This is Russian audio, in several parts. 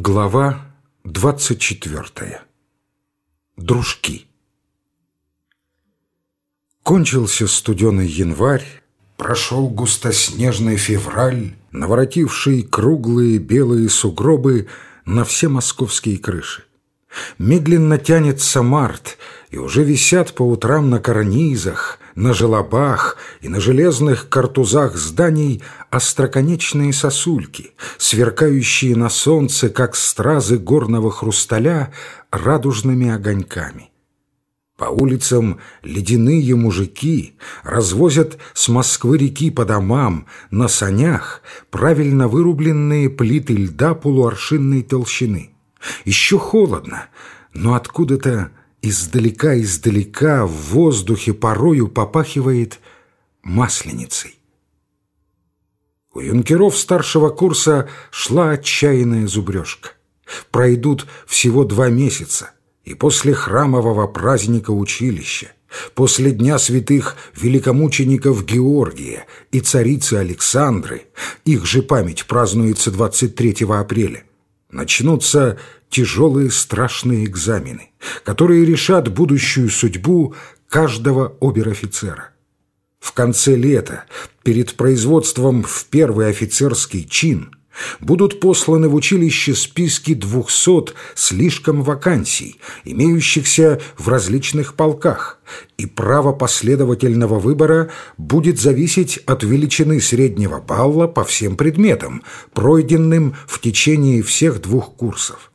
Глава 24. Дружки. Кончился студеный январь, прошел густоснежный февраль, наворотивший круглые белые сугробы на все московские крыши. Медленно тянется март, и уже висят по утрам на карнизах, на желобах и на железных картузах зданий остроконечные сосульки, сверкающие на солнце, как стразы горного хрусталя, радужными огоньками. По улицам ледяные мужики развозят с Москвы-реки по домам на санях правильно вырубленные плиты льда полуаршинной толщины. Еще холодно, но откуда-то издалека-издалека в воздухе порою попахивает масленицей. У юнкеров старшего курса шла отчаянная зубрежка. Пройдут всего два месяца, и после храмового праздника училища, после Дня святых великомучеников Георгия и царицы Александры, их же память празднуется 23 апреля, начнутся тяжелые страшные экзамены, которые решат будущую судьбу каждого обер-офицера. В конце лета, перед производством в первый офицерский чин, будут посланы в училище списки двухсот слишком вакансий, имеющихся в различных полках, и право последовательного выбора будет зависеть от величины среднего балла по всем предметам, пройденным в течение всех двух курсов.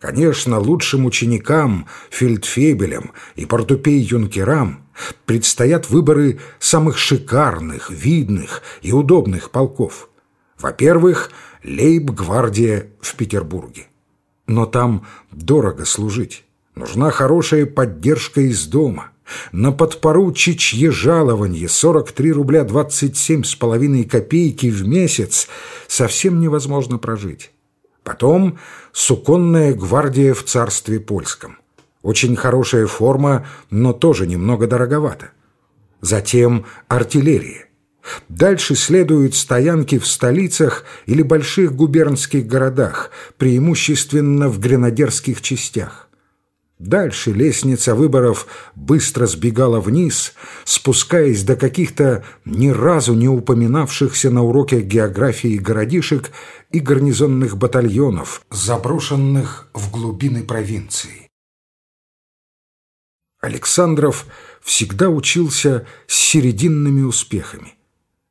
Конечно, лучшим ученикам, фельдфебелям и портупей-юнкерам предстоят выборы самых шикарных, видных и удобных полков. Во-первых, лейб-гвардия в Петербурге. Но там дорого служить. Нужна хорошая поддержка из дома. На подпоручичье жалование 43 рубля 27 с половиной копейки в месяц совсем невозможно прожить. Потом суконная гвардия в царстве польском. Очень хорошая форма, но тоже немного дороговато. Затем артиллерия. Дальше следуют стоянки в столицах или больших губернских городах, преимущественно в гренадерских частях. Дальше лестница выборов быстро сбегала вниз, спускаясь до каких-то ни разу не упоминавшихся на уроках географии городишек и гарнизонных батальонов, заброшенных в глубины провинции. Александров всегда учился с серединными успехами.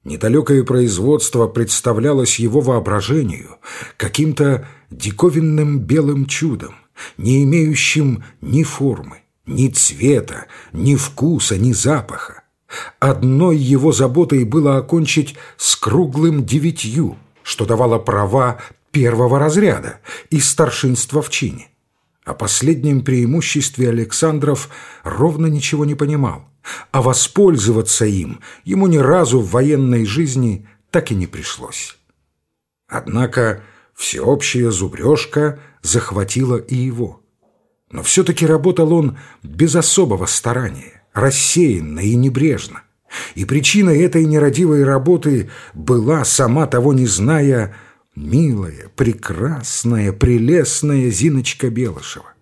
Недалекое производство представлялось его воображению каким-то диковинным белым чудом, не имеющим ни формы, ни цвета, ни вкуса, ни запаха. Одной его заботой было окончить с круглым девятью, что давало права первого разряда и старшинства в чине. О последнем преимуществе Александров ровно ничего не понимал, а воспользоваться им ему ни разу в военной жизни так и не пришлось. Однако всеобщая зубрежка захватила и его. Но все-таки работал он без особого старания, рассеянно и небрежно. И причиной этой нерадивой работы была, сама того не зная, милая, прекрасная, прелестная Зиночка Белышева.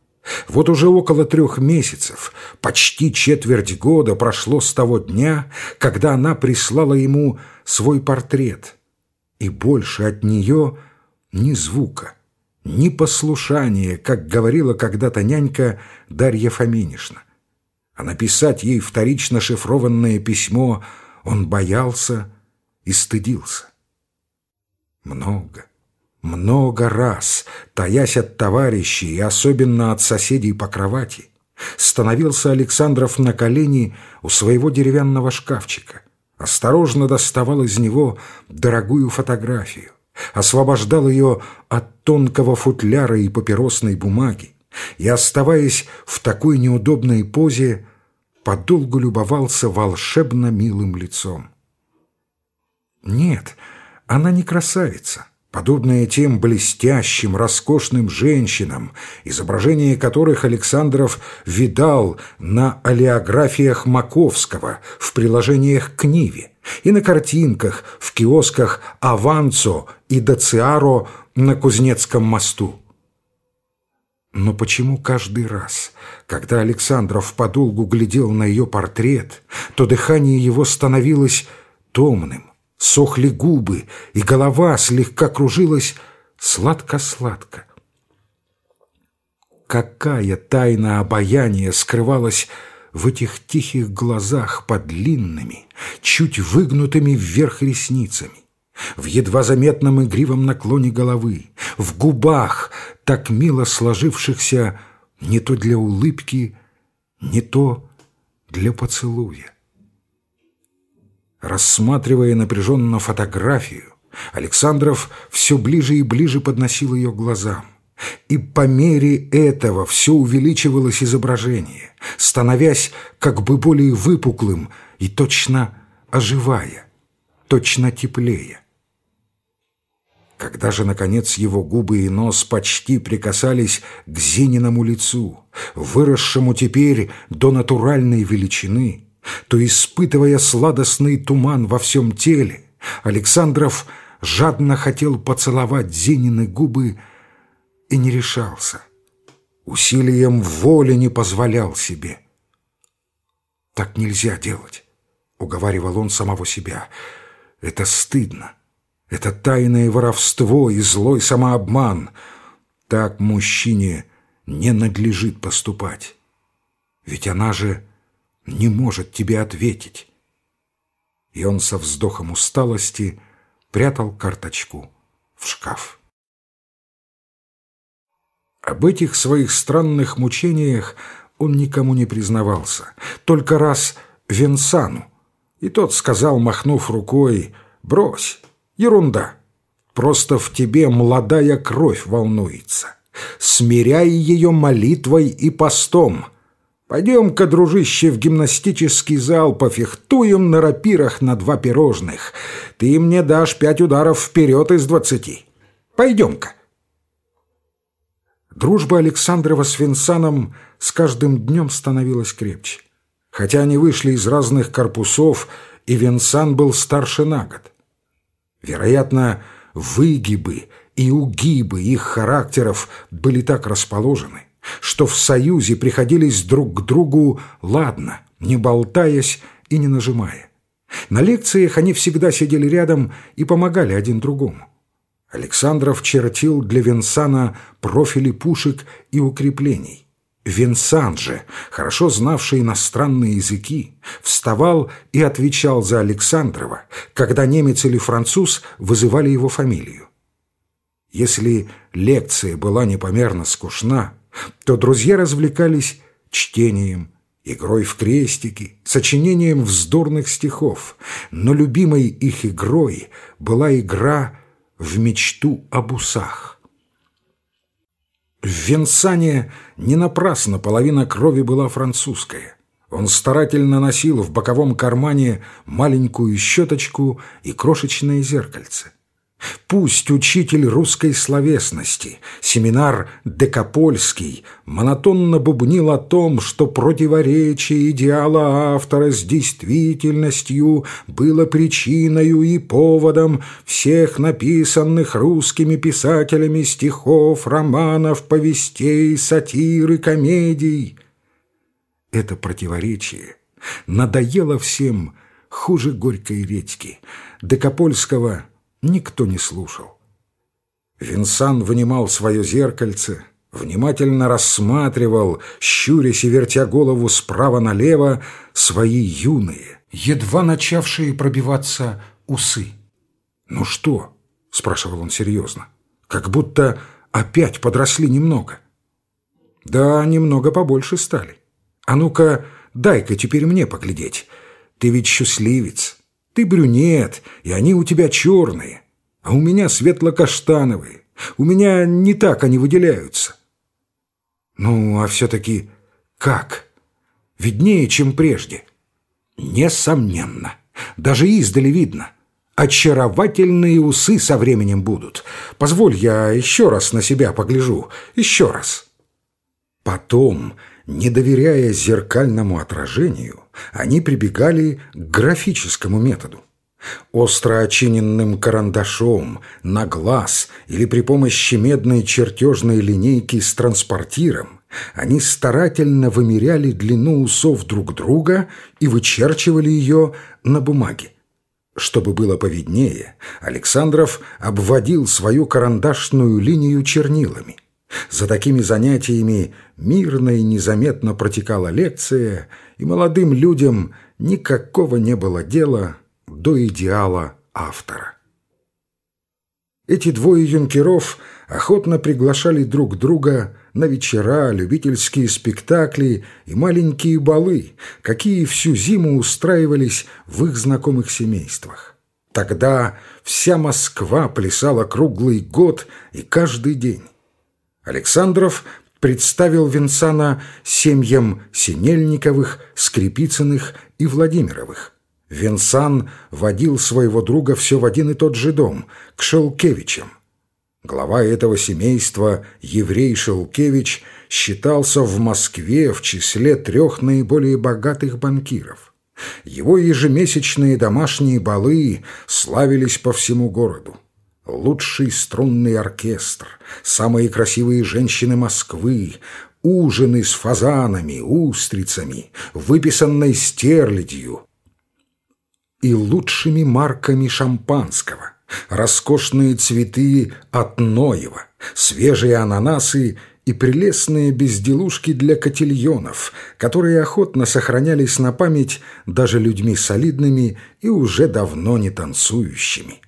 Вот уже около трех месяцев, почти четверть года прошло с того дня, когда она прислала ему свой портрет. И больше от нее ни звука, ни послушания, как говорила когда-то нянька Дарья Фоминишна. А написать ей вторично шифрованное письмо он боялся и стыдился. Много, много раз, таясь от товарищей и особенно от соседей по кровати, становился Александров на колени у своего деревянного шкафчика, осторожно доставал из него дорогую фотографию, освобождал ее от тонкого футляра и папиросной бумаги, и, оставаясь в такой неудобной позе, подолгу любовался волшебно милым лицом. Нет, она не красавица, подобная тем блестящим, роскошным женщинам, изображение которых Александров видал на олеографиях Маковского в приложениях к Ниве и на картинках в киосках «Аванцо» и «Дациаро» на Кузнецком мосту. Но почему каждый раз, когда Александров подолгу глядел на ее портрет, то дыхание его становилось томным, сохли губы, и голова слегка кружилась сладко-сладко? Какая тайна обаяния скрывалась в этих тихих глазах под длинными, чуть выгнутыми вверх ресницами? в едва заметном игривом наклоне головы, в губах, так мило сложившихся не то для улыбки, не то для поцелуя. Рассматривая напряженно фотографию, Александров все ближе и ближе подносил ее глазам. И по мере этого все увеличивалось изображение, становясь как бы более выпуклым и точно оживая, точно теплее. Когда же, наконец, его губы и нос почти прикасались к Зининому лицу, выросшему теперь до натуральной величины, то, испытывая сладостный туман во всем теле, Александров жадно хотел поцеловать Зинины губы и не решался. Усилием воли не позволял себе. «Так нельзя делать», — уговаривал он самого себя. «Это стыдно. Это тайное воровство и злой самообман. Так мужчине не надлежит поступать. Ведь она же не может тебе ответить. И он со вздохом усталости прятал карточку в шкаф. Об этих своих странных мучениях он никому не признавался, только раз Венсану, и тот сказал, махнув рукой, «Брось, Ерунда. Просто в тебе молодая кровь волнуется. Смиряй ее молитвой и постом. Пойдем-ка, дружище, в гимнастический зал пофехтуем на рапирах на два пирожных. Ты мне дашь пять ударов вперед из двадцати. Пойдем-ка. Дружба Александрова с Винсаном с каждым днем становилась крепче. Хотя они вышли из разных корпусов, и Винсан был старше на год. Вероятно, выгибы и угибы их характеров были так расположены, что в союзе приходились друг к другу ладно, не болтаясь и не нажимая. На лекциях они всегда сидели рядом и помогали один другому. Александров чертил для Венсана профили пушек и укреплений. Винсан же, хорошо знавший иностранные языки, вставал и отвечал за Александрова, когда немец или француз вызывали его фамилию. Если лекция была непомерно скучна, то друзья развлекались чтением, игрой в крестики, сочинением вздорных стихов, но любимой их игрой была игра в мечту об усах. В Венсане не напрасно половина крови была французская. Он старательно носил в боковом кармане маленькую щеточку и крошечное зеркальце. Пусть учитель русской словесности, семинар Декапольский, монотонно бубнил о том, что противоречие идеала автора с действительностью было причиной и поводом всех написанных русскими писателями стихов, романов, повестей, сатиры, комедий. Это противоречие надоело всем хуже горькой редьки. Декапольского – никто не слушал. Винсан вынимал свое зеркальце, внимательно рассматривал, щурясь и вертя голову справа налево, свои юные, едва начавшие пробиваться усы. «Ну что?» — спрашивал он серьезно. «Как будто опять подросли немного». «Да, немного побольше стали. А ну-ка, дай-ка теперь мне поглядеть. Ты ведь счастливец». Ты брюнет, и они у тебя черные, а у меня светло-каштановые. У меня не так они выделяются. Ну, а все-таки как? Виднее, чем прежде. Несомненно. Даже издали видно. Очаровательные усы со временем будут. Позволь, я еще раз на себя погляжу. Еще раз. Потом не доверяя зеркальному отражению, они прибегали к графическому методу. Остро очиненным карандашом, на глаз или при помощи медной чертежной линейки с транспортиром они старательно вымеряли длину усов друг друга и вычерчивали ее на бумаге. Чтобы было повиднее, Александров обводил свою карандашную линию чернилами. За такими занятиями мирно и незаметно протекала лекция, и молодым людям никакого не было дела до идеала автора. Эти двое юнкеров охотно приглашали друг друга на вечера, любительские спектакли и маленькие балы, какие всю зиму устраивались в их знакомых семействах. Тогда вся Москва плясала круглый год и каждый день. Александров представил Винсана семьям Синельниковых, Скрипицыных и Владимировых. Винсан водил своего друга все в один и тот же дом, к Шелкевичам. Глава этого семейства, еврей Шелкевич, считался в Москве в числе трех наиболее богатых банкиров. Его ежемесячные домашние балы славились по всему городу. Лучший струнный оркестр, самые красивые женщины Москвы, ужины с фазанами, устрицами, выписанной стерлядью и лучшими марками шампанского – роскошные цветы от Ноева, свежие ананасы и прелестные безделушки для котельонов, которые охотно сохранялись на память даже людьми солидными и уже давно не танцующими.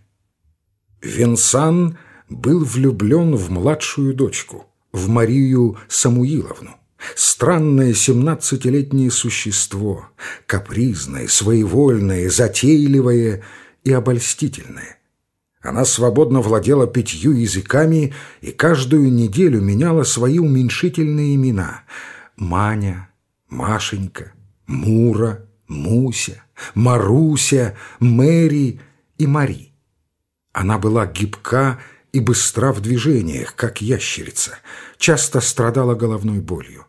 Венсан был влюблен в младшую дочку, в Марию Самуиловну. Странное семнадцатилетнее существо, капризное, своевольное, затейливое и обольстительное. Она свободно владела пятью языками и каждую неделю меняла свои уменьшительные имена. Маня, Машенька, Мура, Муся, Маруся, Мэри и Мари. Она была гибка и быстра в движениях, как ящерица, часто страдала головной болью.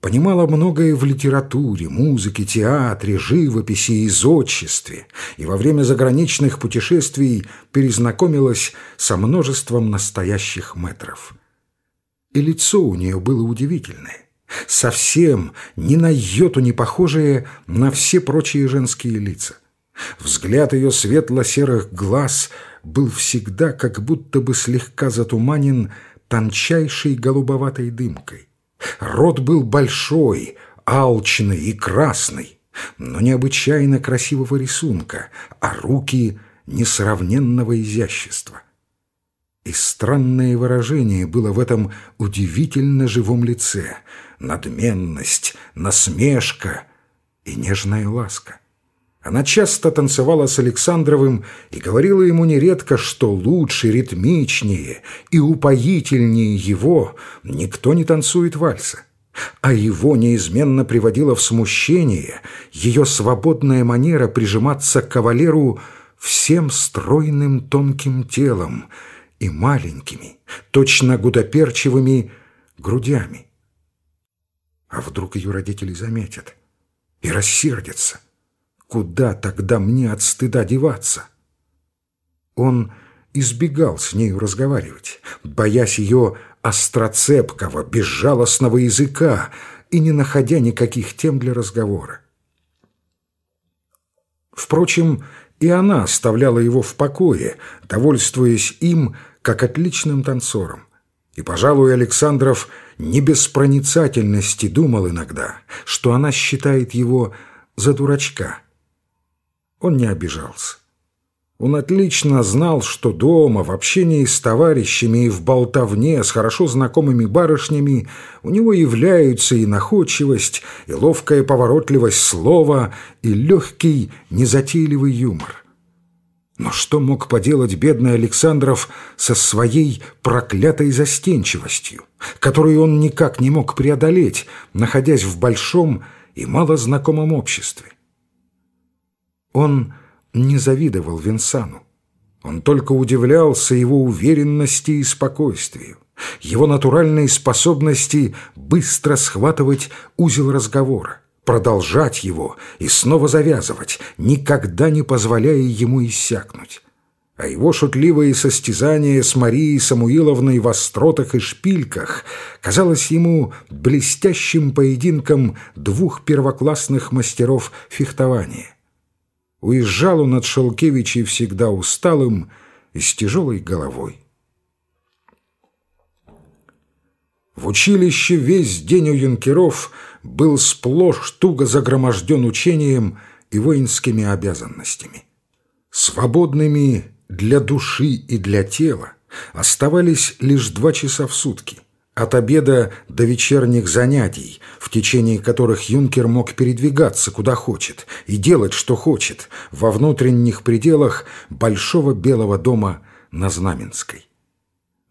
Понимала многое в литературе, музыке, театре, живописи и зодчестве, и во время заграничных путешествий перезнакомилась со множеством настоящих метров. И лицо у нее было удивительное, совсем ни на йоту не похожее на все прочие женские лица. Взгляд ее светло-серых глаз был всегда как будто бы слегка затуманен тончайшей голубоватой дымкой. Рот был большой, алчный и красный, но необычайно красивого рисунка, а руки несравненного изящества. И странное выражение было в этом удивительно живом лице — надменность, насмешка и нежная ласка. Она часто танцевала с Александровым и говорила ему нередко, что лучше, ритмичнее и упоительнее его никто не танцует вальса. А его неизменно приводила в смущение ее свободная манера прижиматься к кавалеру всем стройным тонким телом и маленькими, точно гудоперчивыми грудями. А вдруг ее родители заметят и рассердятся? Куда тогда мне от стыда деваться? Он избегал с нею разговаривать, боясь ее остроцепкого, безжалостного языка и не находя никаких тем для разговора. Впрочем, и она оставляла его в покое, довольствуясь им, как отличным танцором. И, пожалуй, Александров не без проницательности думал иногда, что она считает его за дурачка – он не обижался. Он отлично знал, что дома, в общении с товарищами и в болтовне с хорошо знакомыми барышнями у него являются и находчивость, и ловкая поворотливость слова, и легкий, незатейливый юмор. Но что мог поделать бедный Александров со своей проклятой застенчивостью, которую он никак не мог преодолеть, находясь в большом и малознакомом обществе? Он не завидовал Винсану. Он только удивлялся его уверенности и спокойствию, его натуральной способности быстро схватывать узел разговора, продолжать его и снова завязывать, никогда не позволяя ему иссякнуть. А его шутливые состязания с Марией Самуиловной в остротах и шпильках казалось ему блестящим поединком двух первоклассных мастеров фехтования. Уезжал он от Шелкевичей всегда усталым и с тяжелой головой. В училище весь день у юнкеров был сплошь туго загроможден учением и воинскими обязанностями. Свободными для души и для тела оставались лишь два часа в сутки, от обеда до вечерних занятий, в течение которых юнкер мог передвигаться куда хочет и делать, что хочет, во внутренних пределах большого белого дома на Знаменской.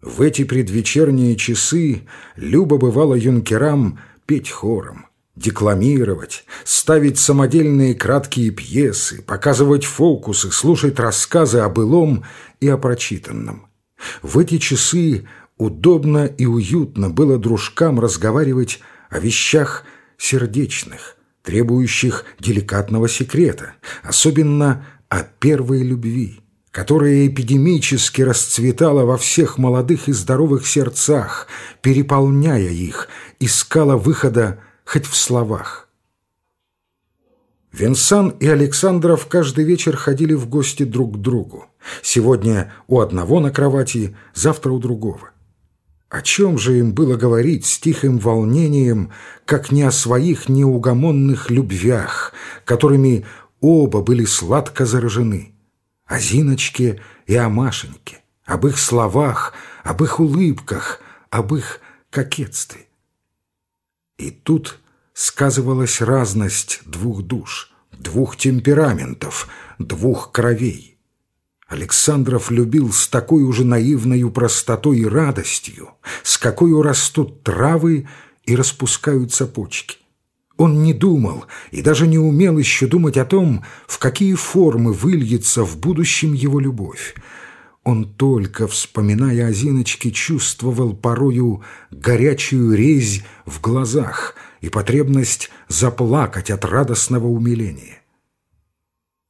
В эти предвечерние часы Люба бывала юнкерам петь хором, декламировать, ставить самодельные краткие пьесы, показывать фокусы, слушать рассказы о былом и о прочитанном. В эти часы удобно и уютно было дружкам разговаривать о вещах сердечных, требующих деликатного секрета, особенно о первой любви которая эпидемически расцветала во всех молодых и здоровых сердцах, переполняя их, искала выхода хоть в словах. Винсан и Александров каждый вечер ходили в гости друг к другу. Сегодня у одного на кровати, завтра у другого. О чем же им было говорить с тихим волнением, как не о своих неугомонных любвях, которыми оба были сладко заражены? о Зиночке и о Машеньке, об их словах, об их улыбках, об их кокетстве. И тут сказывалась разность двух душ, двух темпераментов, двух кровей. Александров любил с такой уже наивной простотой и радостью, с какой растут травы и распускаются почки. Он не думал и даже не умел еще думать о том, в какие формы выльется в будущем его любовь. Он только, вспоминая о Зиночке, чувствовал порою горячую резь в глазах и потребность заплакать от радостного умиления.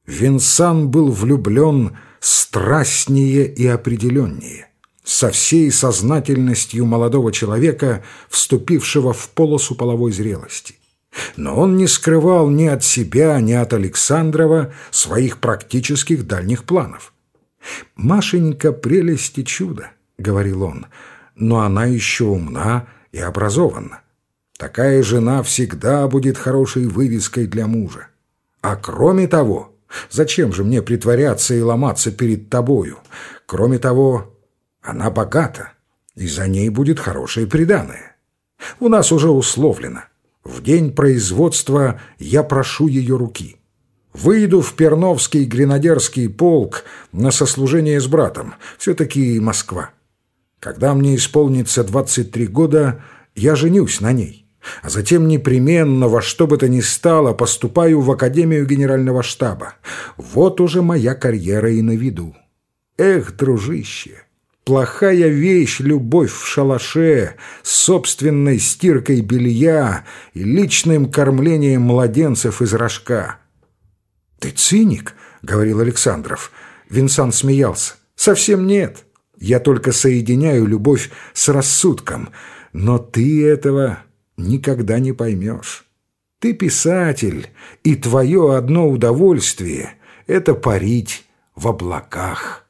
Винсан был влюблен страстнее и определеннее, со всей сознательностью молодого человека, вступившего в полосу половой зрелости. Но он не скрывал ни от себя, ни от Александрова своих практических дальних планов. «Машенька прелесть и чудо», — говорил он, — «но она еще умна и образована. Такая жена всегда будет хорошей вывеской для мужа. А кроме того, зачем же мне притворяться и ломаться перед тобою? Кроме того, она богата, и за ней будет хорошее приданое. У нас уже условлено». В день производства я прошу ее руки. Выйду в Перновский гренадерский полк на сослужение с братом. Все-таки Москва. Когда мне исполнится 23 года, я женюсь на ней. А затем непременно во что бы то ни стало поступаю в Академию Генерального штаба. Вот уже моя карьера и на виду. Эх, дружище, Плохая вещь — любовь в шалаше, с собственной стиркой белья и личным кормлением младенцев из рожка. «Ты циник?» — говорил Александров. Винсан смеялся. «Совсем нет. Я только соединяю любовь с рассудком. Но ты этого никогда не поймешь. Ты писатель, и твое одно удовольствие — это парить в облаках».